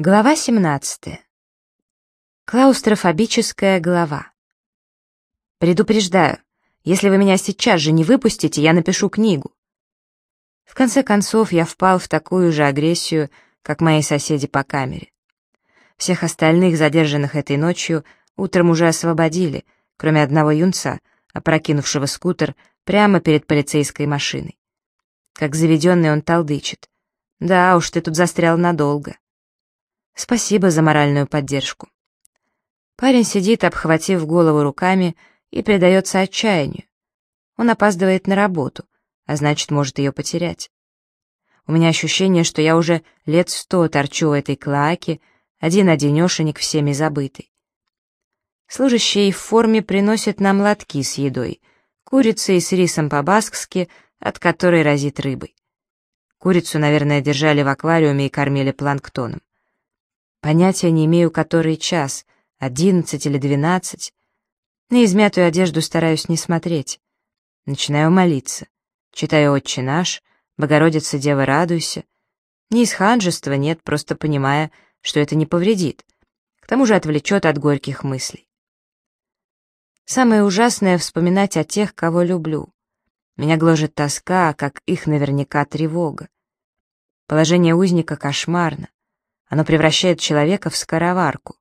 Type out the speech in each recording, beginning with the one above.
Глава 17. Клаустрофобическая глава. Предупреждаю, если вы меня сейчас же не выпустите, я напишу книгу. В конце концов, я впал в такую же агрессию, как мои соседи по камере. Всех остальных, задержанных этой ночью, утром уже освободили, кроме одного юнца, опрокинувшего скутер прямо перед полицейской машиной. Как заведенный он толдычит. «Да уж, ты тут застрял надолго». Спасибо за моральную поддержку. Парень сидит, обхватив голову руками, и предается отчаянию. Он опаздывает на работу, а значит, может ее потерять. У меня ощущение, что я уже лет сто торчу в этой клоаке, один-одинешенек всеми забытый. Служащие в форме приносят нам лотки с едой, курицей с рисом по-баскски, от которой разит рыбой. Курицу, наверное, держали в аквариуме и кормили планктоном. Понятия не имею, который час, одиннадцать или двенадцать. На измятую одежду стараюсь не смотреть. Начинаю молиться. Читаю «Отче наш», «Богородица, Дева, радуйся». Не из ханжества, нет, просто понимая, что это не повредит. К тому же отвлечет от горьких мыслей. Самое ужасное — вспоминать о тех, кого люблю. Меня гложет тоска, как их наверняка тревога. Положение узника кошмарно. Оно превращает человека в скороварку.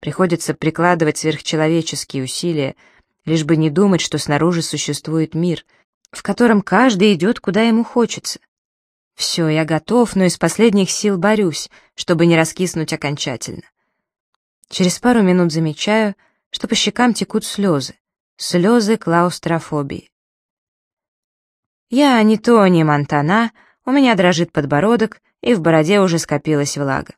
Приходится прикладывать сверхчеловеческие усилия, лишь бы не думать, что снаружи существует мир, в котором каждый идет, куда ему хочется. Все, я готов, но из последних сил борюсь, чтобы не раскиснуть окончательно. Через пару минут замечаю, что по щекам текут слезы. Слезы клаустрофобии. Я не то, не Монтана, у меня дрожит подбородок, и в бороде уже скопилась влага.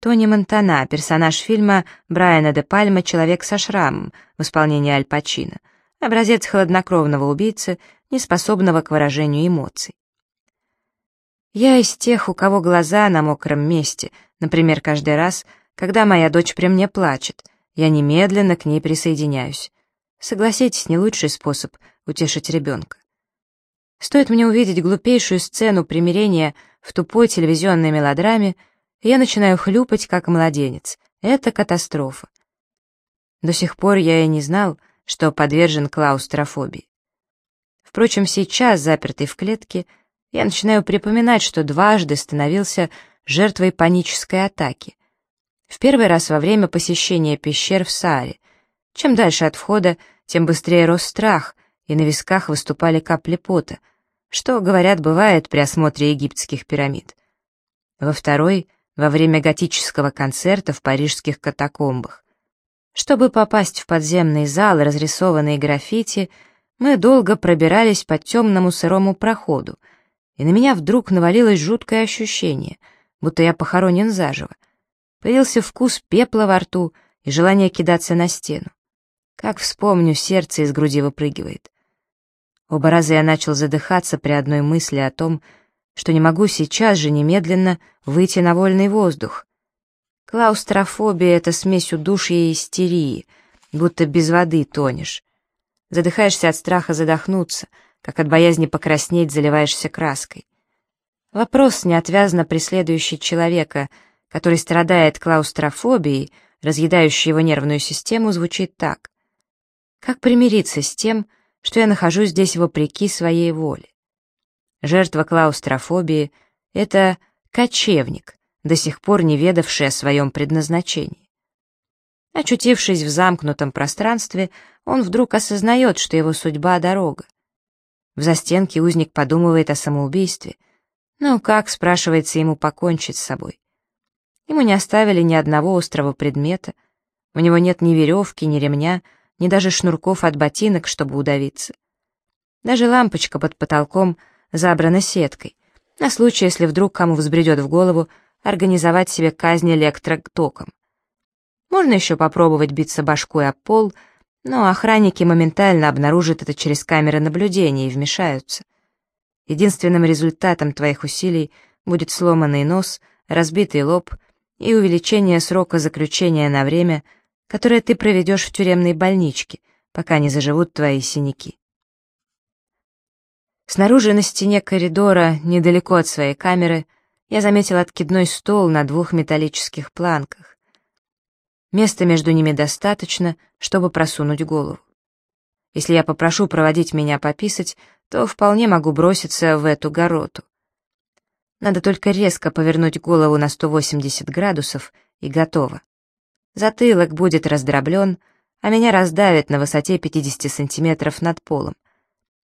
Тони Монтана, персонаж фильма Брайана де Пальма «Человек со шрамом» в исполнении Аль Пачино, образец хладнокровного убийцы, неспособного к выражению эмоций. Я из тех, у кого глаза на мокром месте, например, каждый раз, когда моя дочь при мне плачет, я немедленно к ней присоединяюсь. Согласитесь, не лучший способ утешить ребенка. Стоит мне увидеть глупейшую сцену примирения в тупой телевизионной мелодраме, и я начинаю хлюпать, как младенец. Это катастрофа. До сих пор я и не знал, что подвержен клаустрофобии. Впрочем, сейчас, запертый в клетке, я начинаю припоминать, что дважды становился жертвой панической атаки. В первый раз во время посещения пещер в Сааре. Чем дальше от входа, тем быстрее рос страх, и на висках выступали капли пота, что, говорят, бывает при осмотре египетских пирамид. Во второй — во время готического концерта в парижских катакомбах. Чтобы попасть в подземный зал, разрисованный граффити, мы долго пробирались по темному сырому проходу, и на меня вдруг навалилось жуткое ощущение, будто я похоронен заживо. Появился вкус пепла во рту и желание кидаться на стену. Как вспомню, сердце из груди выпрыгивает. Оба раза я начал задыхаться при одной мысли о том, что не могу сейчас же немедленно выйти на вольный воздух. Клаустрофобия — это смесь удушья и истерии, будто без воды тонешь. Задыхаешься от страха задохнуться, как от боязни покраснеть заливаешься краской. Вопрос, неотвязно преследующий человека, который страдает клаустрофобией, разъедающей его нервную систему, звучит так. Как примириться с тем, что я нахожусь здесь вопреки своей воле. Жертва клаустрофобии — это кочевник, до сих пор не ведавший о своем предназначении. Очутившись в замкнутом пространстве, он вдруг осознает, что его судьба — дорога. В застенке узник подумывает о самоубийстве. Ну как, спрашивается, ему покончить с собой? Ему не оставили ни одного острого предмета, у него нет ни веревки, ни ремня — ни даже шнурков от ботинок, чтобы удавиться. Даже лампочка под потолком забрана сеткой, на случай, если вдруг кому взбредет в голову организовать себе казнь электротоком. Можно еще попробовать биться башкой об пол, но охранники моментально обнаружат это через камеры наблюдения и вмешаются. Единственным результатом твоих усилий будет сломанный нос, разбитый лоб и увеличение срока заключения на время — которое ты проведешь в тюремной больничке, пока не заживут твои синяки. Снаружи на стене коридора, недалеко от своей камеры, я заметил откидной стол на двух металлических планках. Места между ними достаточно, чтобы просунуть голову. Если я попрошу проводить меня пописать, то вполне могу броситься в эту гороту. Надо только резко повернуть голову на 180 градусов, и готово. Затылок будет раздроблен, а меня раздавит на высоте 50 сантиметров над полом.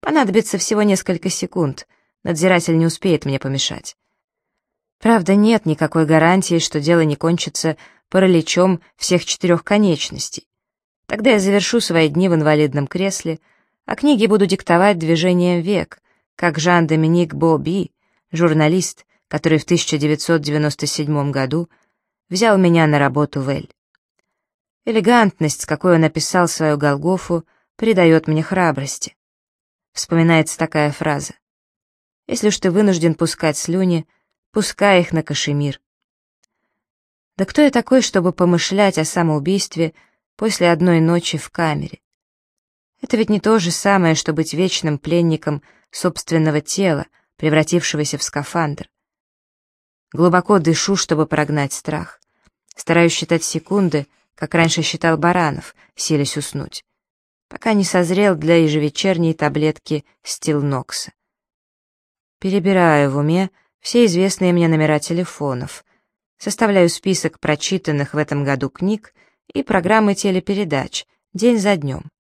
Понадобится всего несколько секунд, надзиратель не успеет мне помешать. Правда, нет никакой гарантии, что дело не кончится параличом всех четырех конечностей. Тогда я завершу свои дни в инвалидном кресле, а книги буду диктовать движением век, как Жан-Доминик Боби, журналист, который в 1997 году взял меня на работу в Эль. Элегантность, с какой он написал свою Голгофу, придает мне храбрости. Вспоминается такая фраза. «Если уж ты вынужден пускать слюни, пускай их на кашемир». Да кто я такой, чтобы помышлять о самоубийстве после одной ночи в камере. Это ведь не то же самое, что быть вечным пленником собственного тела, превратившегося в скафандр. Глубоко дышу, чтобы прогнать страх. Стараюсь считать секунды, как раньше считал Баранов, селись уснуть, пока не созрел для ежевечерней таблетки стилнокса. Перебираю в уме все известные мне номера телефонов, составляю список прочитанных в этом году книг и программы телепередач, день за днем.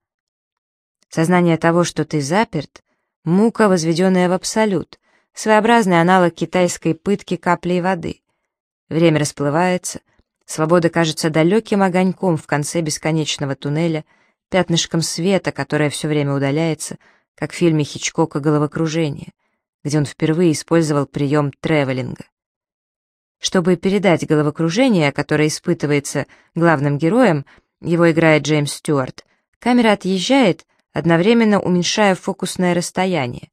Сознание того, что ты заперт, мука, возведенная в абсолют, своеобразный аналог китайской пытки каплей воды. Время расплывается, свобода кажется далеким огоньком в конце бесконечного туннеля, пятнышком света, которое все время удаляется, как в фильме Хичкока «Головокружение», где он впервые использовал прием тревелинга. Чтобы передать головокружение, которое испытывается главным героем, его играет Джеймс Стюарт, камера отъезжает, одновременно уменьшая фокусное расстояние,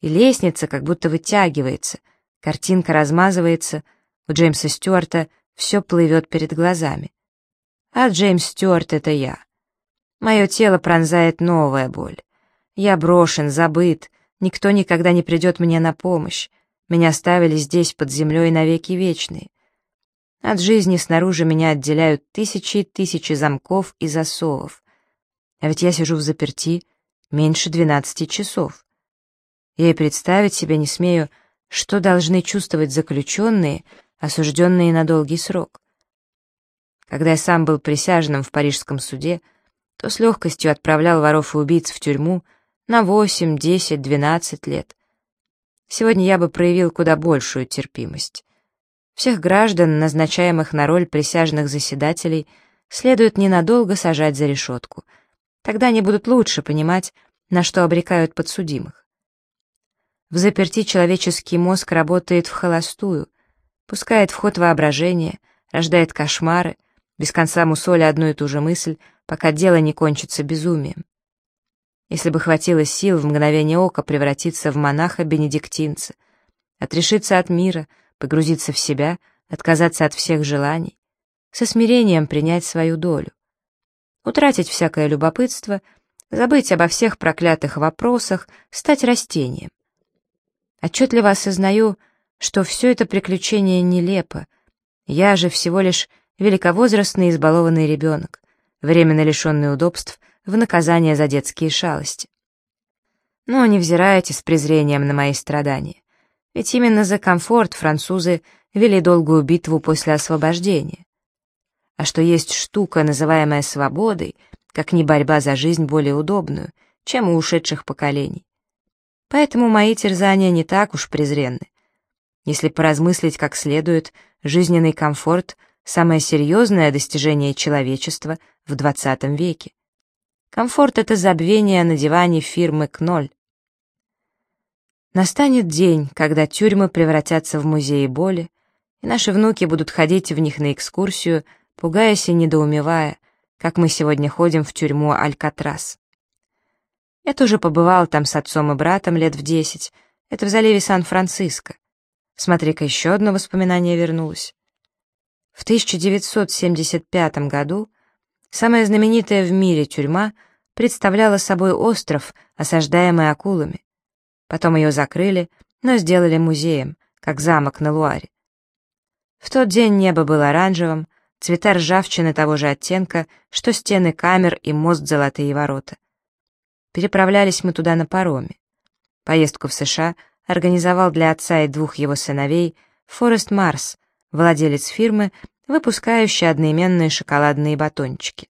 и лестница как будто вытягивается, картинка размазывается, у Джеймса Стюарта все плывет перед глазами. А Джеймс Стюарт — это я. Мое тело пронзает новая боль. Я брошен, забыт, никто никогда не придет мне на помощь. Меня оставили здесь, под землей, навеки вечные. От жизни снаружи меня отделяют тысячи и тысячи замков и засовов. А ведь я сижу в заперти меньше двенадцати часов. Я и представить себе не смею, что должны чувствовать заключенные, осужденные на долгий срок. Когда я сам был присяжным в парижском суде, то с легкостью отправлял воров и убийц в тюрьму на восемь, десять, двенадцать лет. Сегодня я бы проявил куда большую терпимость. Всех граждан, назначаемых на роль присяжных заседателей, следует ненадолго сажать за решетку. Тогда они будут лучше понимать, на что обрекают подсудимых. В заперти человеческий мозг работает в холостую, пускает в ход воображение, рождает кошмары, без конца мусоля одну и ту же мысль, пока дело не кончится безумием. Если бы хватило сил в мгновение ока превратиться в монаха-бенедиктинца, отрешиться от мира, погрузиться в себя, отказаться от всех желаний, со смирением принять свою долю, утратить всякое любопытство, забыть обо всех проклятых вопросах, стать растением. Отчетливо осознаю, что все это приключение нелепо, я же всего лишь великовозрастный избалованный ребенок, временно лишенный удобств, в наказание за детские шалости. Но не взирайте с презрением на мои страдания, ведь именно за комфорт французы вели долгую битву после освобождения. А что есть штука, называемая свободой, как не борьба за жизнь более удобную, чем у ушедших поколений. Поэтому мои терзания не так уж презренны. Если поразмыслить как следует, жизненный комфорт — самое серьезное достижение человечества в XX веке. Комфорт — это забвение на диване фирмы «Кноль». Настанет день, когда тюрьмы превратятся в музеи боли, и наши внуки будут ходить в них на экскурсию, пугаясь и недоумевая, как мы сегодня ходим в тюрьму Алькатрас. Я тоже побывал там с отцом и братом лет в десять, это в заливе Сан-Франциско. Смотри-ка, еще одно воспоминание вернулось. В 1975 году самая знаменитая в мире тюрьма — представляла собой остров, осаждаемый акулами. Потом ее закрыли, но сделали музеем, как замок на Луаре. В тот день небо было оранжевым, цвета ржавчины того же оттенка, что стены камер и мост Золотые ворота. Переправлялись мы туда на пароме. Поездку в США организовал для отца и двух его сыновей Форест Марс, владелец фирмы, выпускающей одноименные шоколадные батончики.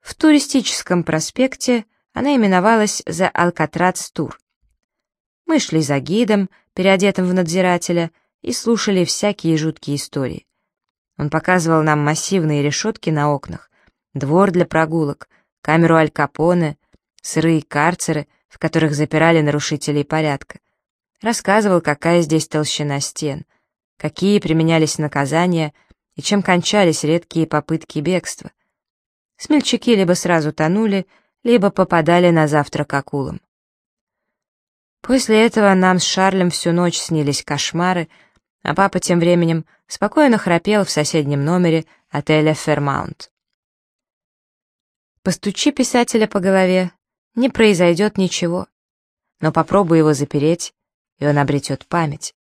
В туристическом проспекте она именовалась «За Алкатрац Тур». Мы шли за гидом, переодетым в надзирателя, и слушали всякие жуткие истории. Он показывал нам массивные решетки на окнах, двор для прогулок, камеру Аль Капоне, сырые карцеры, в которых запирали нарушителей порядка. Рассказывал, какая здесь толщина стен, какие применялись наказания и чем кончались редкие попытки бегства. Смельчаки либо сразу тонули, либо попадали на завтрак акулам. После этого нам с Шарлем всю ночь снились кошмары, а папа тем временем спокойно храпел в соседнем номере отеля «Фермаунт». Постучи писателя по голове, не произойдет ничего, но попробуй его запереть, и он обретет память.